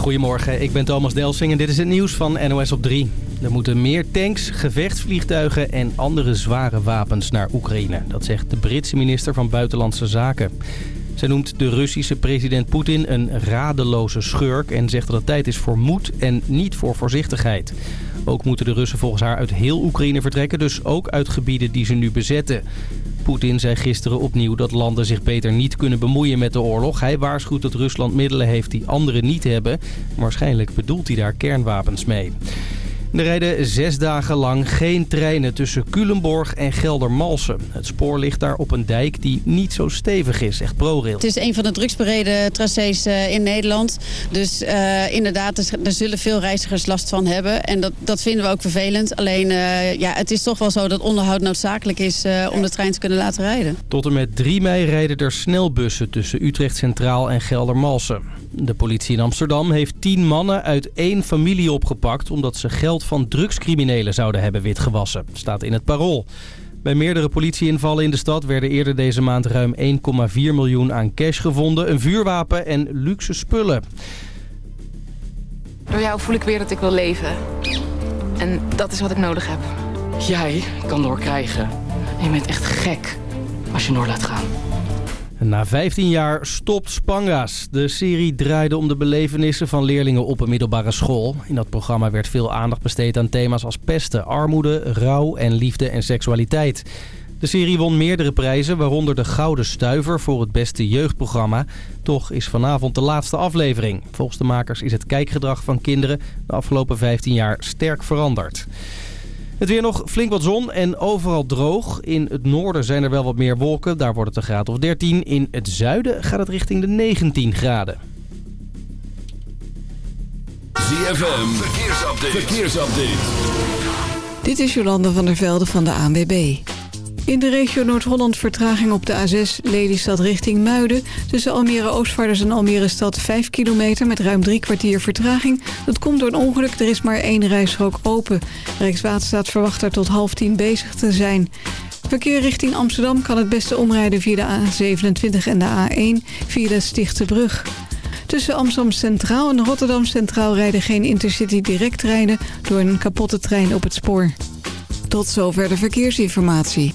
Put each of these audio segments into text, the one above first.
Goedemorgen, ik ben Thomas Delsing en dit is het nieuws van NOS op 3. Er moeten meer tanks, gevechtsvliegtuigen en andere zware wapens naar Oekraïne. Dat zegt de Britse minister van Buitenlandse Zaken. Zij noemt de Russische president Poetin een radeloze schurk... en zegt dat het tijd is voor moed en niet voor voorzichtigheid. Ook moeten de Russen volgens haar uit heel Oekraïne vertrekken... dus ook uit gebieden die ze nu bezetten. Poetin zei gisteren opnieuw dat landen zich beter niet kunnen bemoeien met de oorlog. Hij waarschuwt dat Rusland middelen heeft die anderen niet hebben. Waarschijnlijk bedoelt hij daar kernwapens mee. Er rijden zes dagen lang geen treinen tussen Culemborg en Geldermalsen. Het spoor ligt daar op een dijk die niet zo stevig is, echt ProRail. Het is een van de drugsbereden tracés eh, in Nederland. Dus uh, inderdaad, daar zullen veel reizigers last van hebben. En dat, dat vinden we ook vervelend. Alleen, uh, ja, het is toch wel zo dat onderhoud noodzakelijk is om de trein te kunnen laten rijden. Tot en met 3 mei rijden er snelbussen tussen Utrecht Centraal en Geldermalsen. De politie in Amsterdam heeft tien mannen uit één familie opgepakt... omdat ze geld van drugscriminelen zouden hebben witgewassen. Staat in het parool. Bij meerdere politieinvallen in de stad werden eerder deze maand ruim 1,4 miljoen aan cash gevonden, een vuurwapen en luxe spullen. Door jou voel ik weer dat ik wil leven. En dat is wat ik nodig heb. Jij kan door krijgen. En je bent echt gek als je door laat gaan. Na 15 jaar stopt Spanga's. De serie draaide om de belevenissen van leerlingen op een middelbare school. In dat programma werd veel aandacht besteed aan thema's als pesten, armoede, rouw en liefde en seksualiteit. De serie won meerdere prijzen, waaronder de Gouden Stuiver voor het beste jeugdprogramma. Toch is vanavond de laatste aflevering. Volgens de makers is het kijkgedrag van kinderen de afgelopen 15 jaar sterk veranderd. Het weer nog flink wat zon en overal droog. In het noorden zijn er wel wat meer wolken. Daar wordt het een graad of 13. In het zuiden gaat het richting de 19 graden. ZFM, verkeersupdate. verkeersupdate. Dit is Jolande van der Velde van de ANWB. In de regio Noord-Holland vertraging op de A6 Lelystad richting Muiden. Tussen Almere Oostvaarders en Almere Stad 5 kilometer met ruim drie kwartier vertraging. Dat komt door een ongeluk, er is maar één rijstrook open. Rijkswaterstaat verwacht er tot half tien bezig te zijn. Verkeer richting Amsterdam kan het beste omrijden via de A27 en de A1 via de Stichte Brug. Tussen Amsterdam Centraal en Rotterdam Centraal rijden geen Intercity directtreinen door een kapotte trein op het spoor. Tot zover de verkeersinformatie.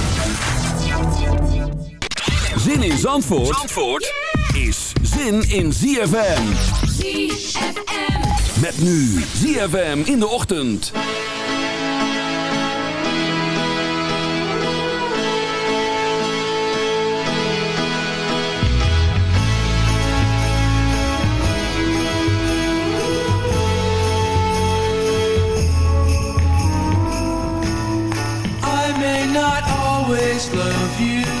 Zin in Zandvoort, Zandvoort is zin in ZFM. ZFM. Met nu ZFM in de ochtend. I may not always love you,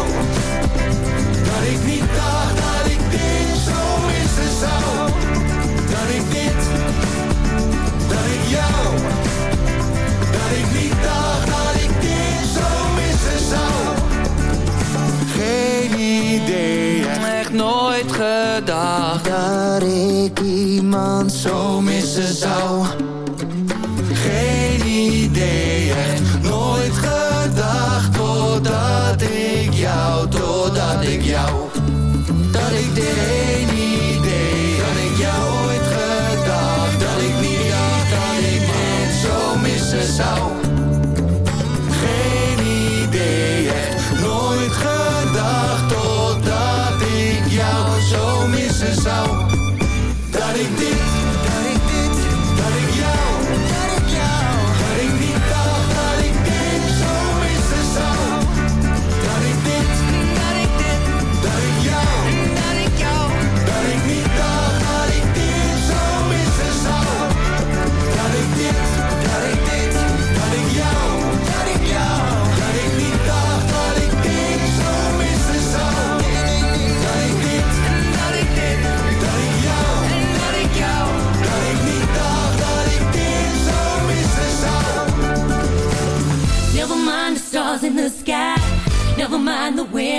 dat dag. Ik iemand zo missen zou.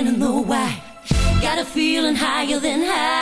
kinda know why. Got a feeling higher than high.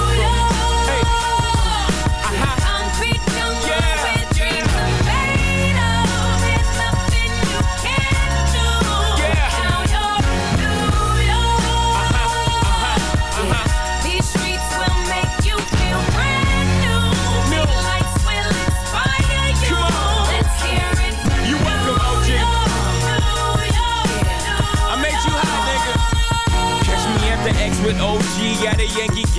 A Yankee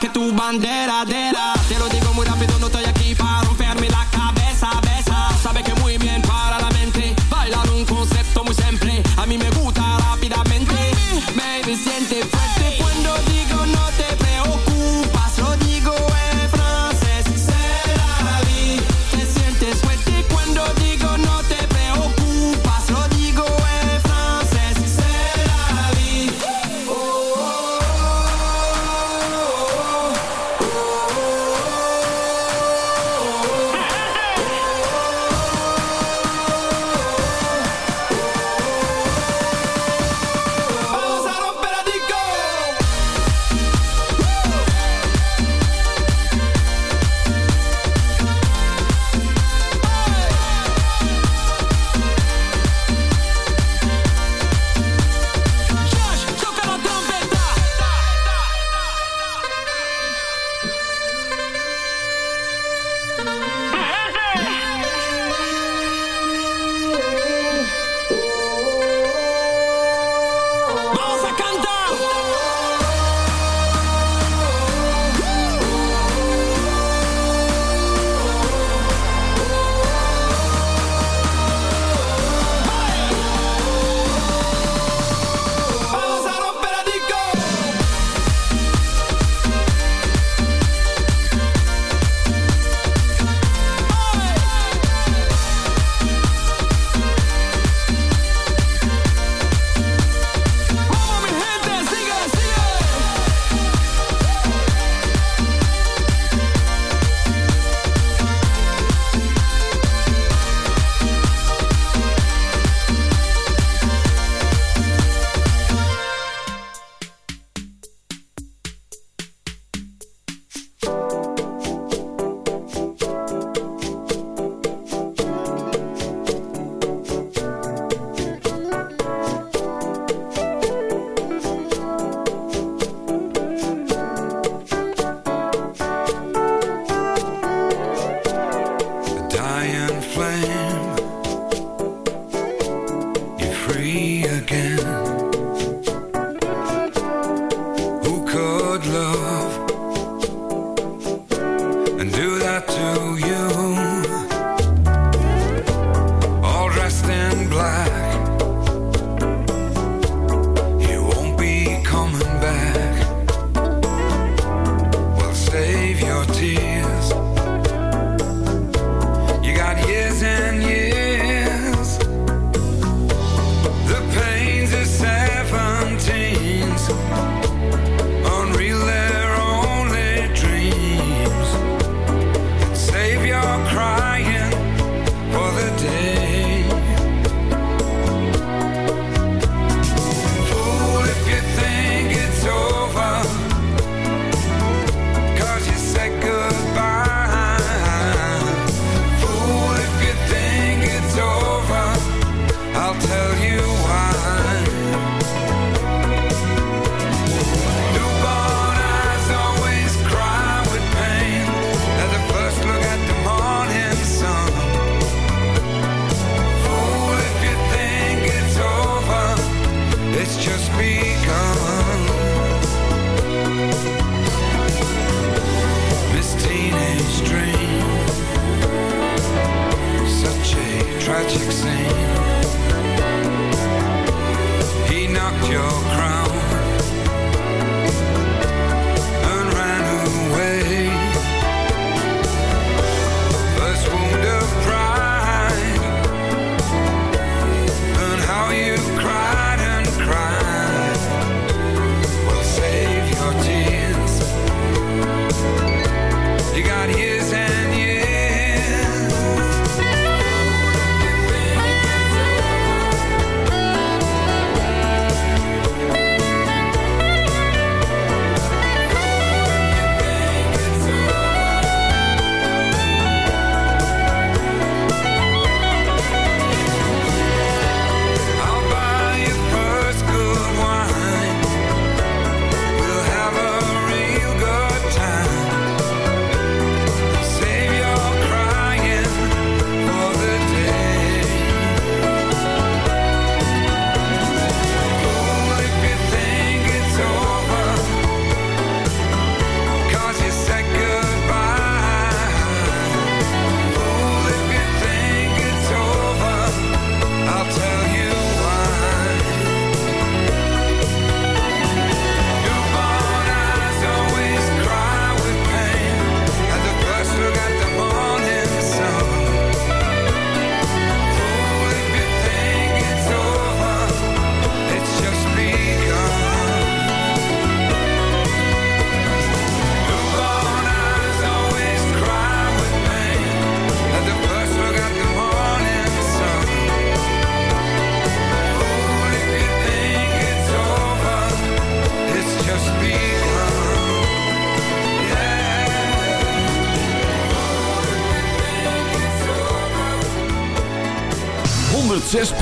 Que tu bandera, dera. Te lo digo muy rápido, no estoy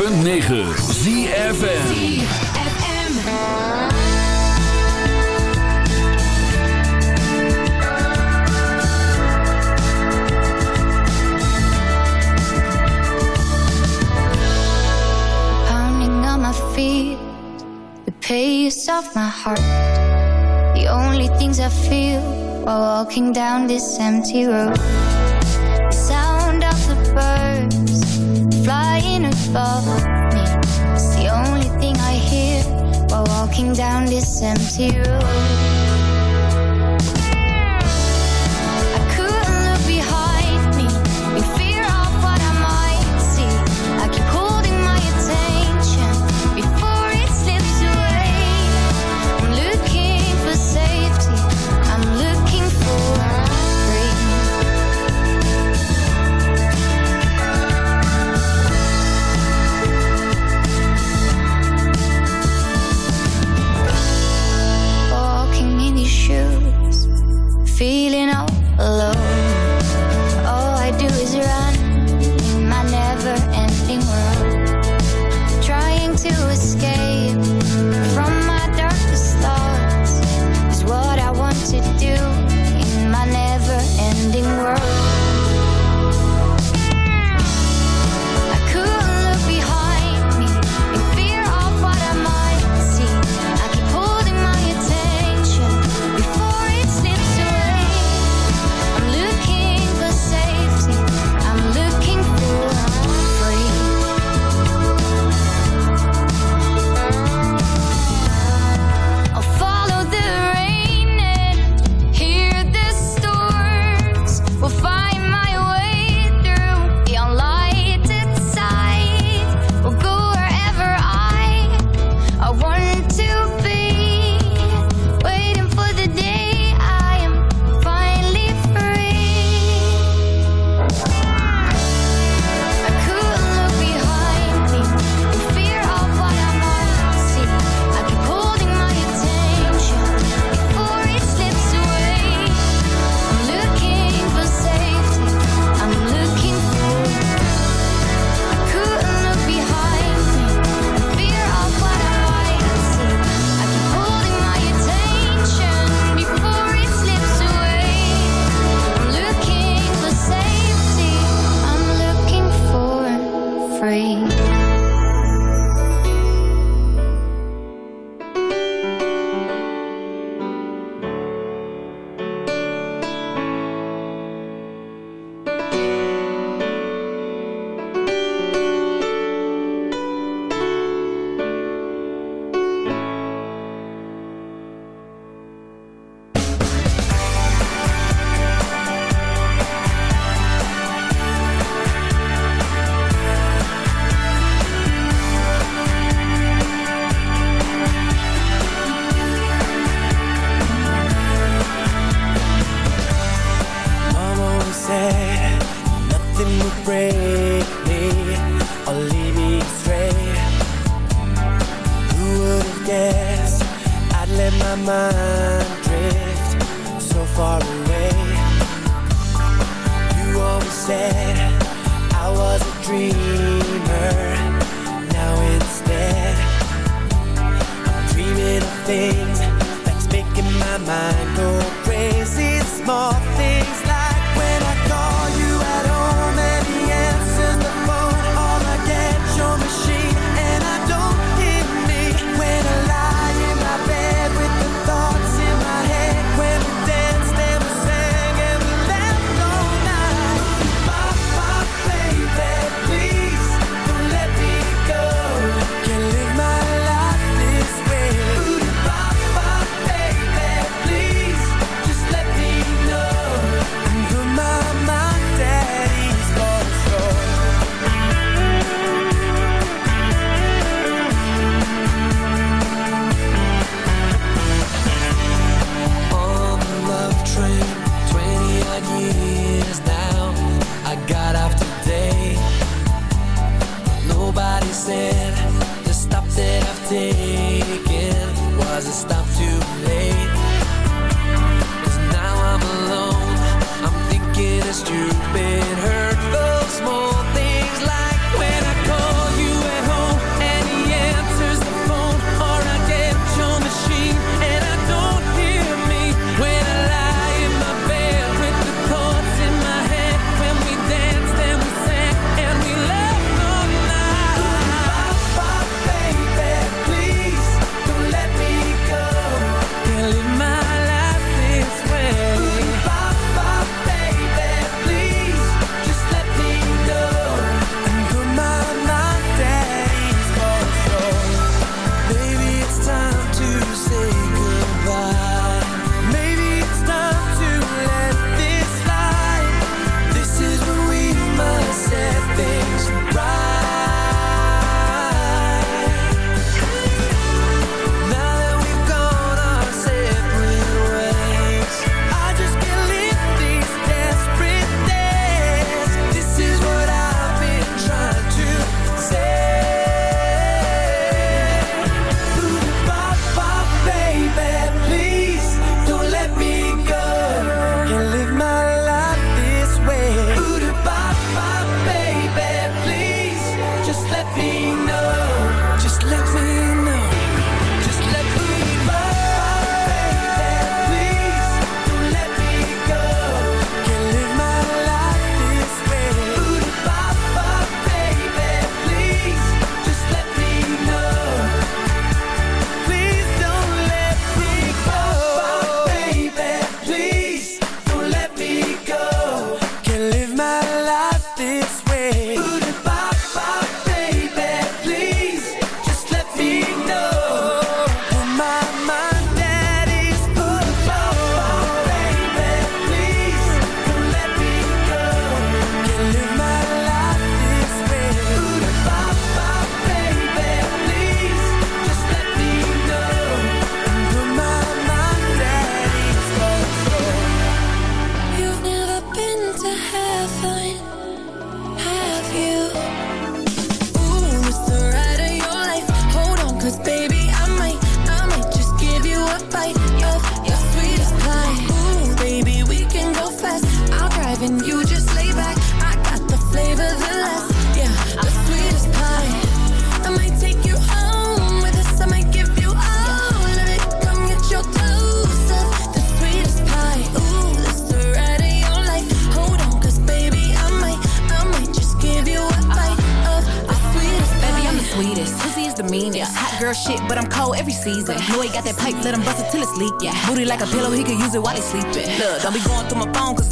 106.9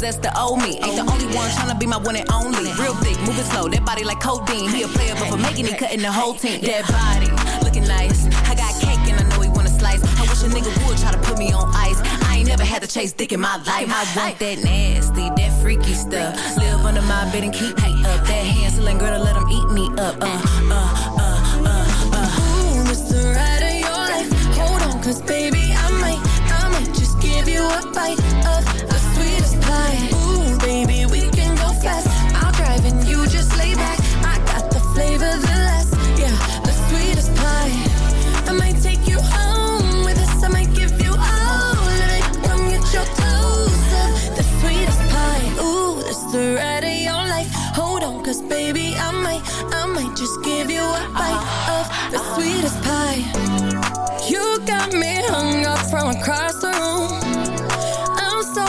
that's the old me. Ain't the only one trying to be my one and only. Real thick, moving slow, that body like codeine. He a player, but for making it, cutting the whole team. That body, looking nice. I got cake and I know he wanna slice. I wish a nigga would try to put me on ice. I ain't never had to chase dick in my life. I want that nasty, that freaky stuff. Live under my bed and keep up. That handsome girl to let him eat me up. Uh, uh,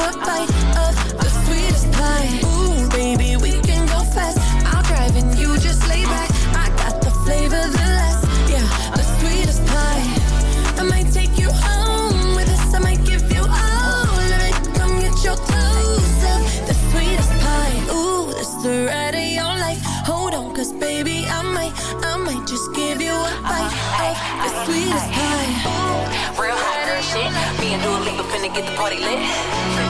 A bite of the sweetest pie. Ooh, baby, we can go fast. I'll drive and you just lay back. I got the flavor, the last, yeah, the sweetest pie. I might take you home with us. I might give you all of it. Come get your. The sweetest pie. Ooh, the ride of your life. Hold on, cause baby, I might, I might just give you a bite of the sweetest pie. Real hot girl shit. Me and finna get the party lit.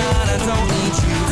I don't need you